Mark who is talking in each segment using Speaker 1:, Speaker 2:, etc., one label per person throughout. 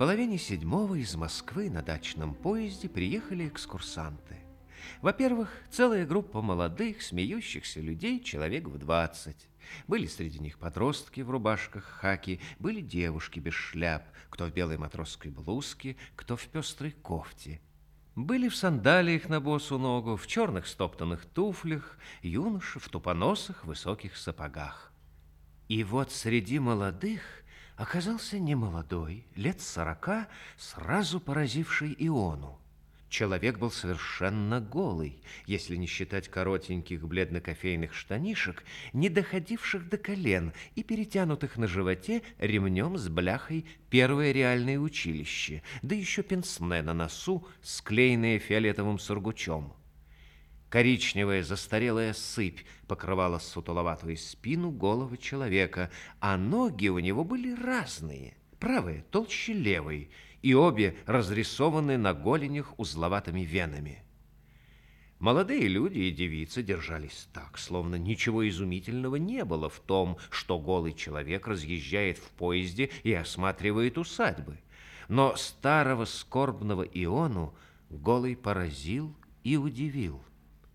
Speaker 1: половине седьмого из Москвы на дачном поезде приехали экскурсанты. Во-первых, целая группа молодых, смеющихся людей, человек в двадцать. Были среди них подростки в рубашках хаки, были девушки без шляп, кто в белой матросской блузке, кто в пестрой кофте. Были в сандалиях на босу ногу, в черных стоптанных туфлях, юноши в тупоносых высоких сапогах. И вот среди молодых оказался немолодой, лет сорока, сразу поразивший Иону. Человек был совершенно голый, если не считать коротеньких бледно-кофейных штанишек, не доходивших до колен и перетянутых на животе ремнем с бляхой первое реальное училище, да еще пенсне на носу, склеенное фиолетовым сургучом. Коричневая застарелая сыпь покрывала сутуловатую спину головы человека, а ноги у него были разные. Правая толще левой, и обе разрисованы на голенях узловатыми венами. Молодые люди и девицы держались так, словно ничего изумительного не было в том, что голый человек разъезжает в поезде и осматривает усадьбы. Но старого скорбного Иону голый поразил и удивил.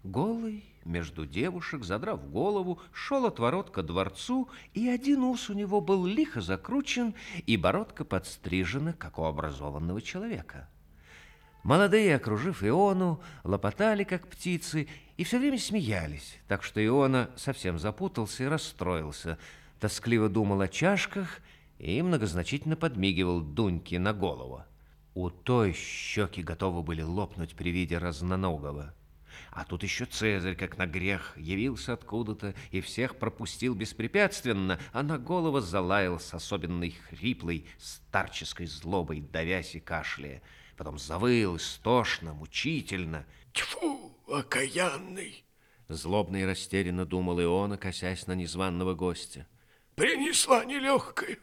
Speaker 1: Голый, между девушек, задрав голову, шел от ворот ко дворцу, и один ус у него был лихо закручен, и бородка подстрижена, как у образованного человека. Молодые, окружив Иону, лопотали, как птицы, и все время смеялись, так что Иона совсем запутался и расстроился, тоскливо думал о чашках и многозначительно подмигивал Дуньке на голову. У той щеки готовы были лопнуть при виде разноногого. А тут еще Цезарь, как на грех, явился откуда-то и всех пропустил беспрепятственно, а на голову залаял с особенной хриплой старческой злобой, давясь и кашляя. Потом завыл истошно, мучительно.
Speaker 2: Тьфу, окаянный!
Speaker 1: Злобно и растерянно думал Иона, косясь на незваного гостя.
Speaker 2: Принесла нелегкая.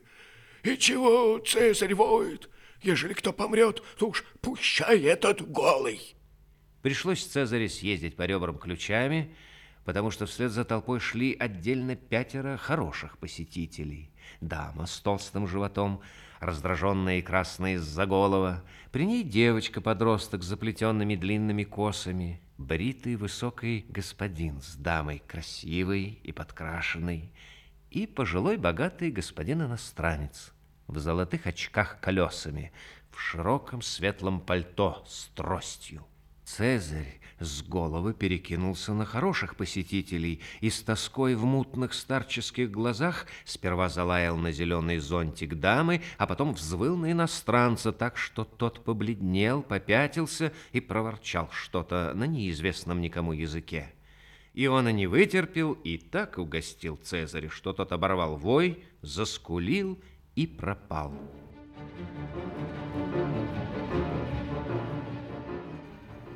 Speaker 2: И чего Цезарь воет? Ежели кто помрет, то уж пущай этот голый.
Speaker 1: Пришлось Цезаре съездить по ребрам ключами, потому что вслед за толпой шли отдельно пятеро хороших посетителей. Дама с толстым животом, раздраженная и красная из-за голова, при ней девочка-подросток с заплетенными длинными косами, бритый высокий господин с дамой красивой и подкрашенной, и пожилой богатый господин-иностранец в золотых очках колесами, в широком светлом пальто с тростью. Цезарь с головы перекинулся на хороших посетителей и с тоской в мутных старческих глазах сперва залаял на зеленый зонтик дамы, а потом взвыл на иностранца так, что тот побледнел, попятился и проворчал что-то на неизвестном никому языке. Иона не вытерпел и так угостил Цезаря, что тот оборвал вой, заскулил и пропал. Thank.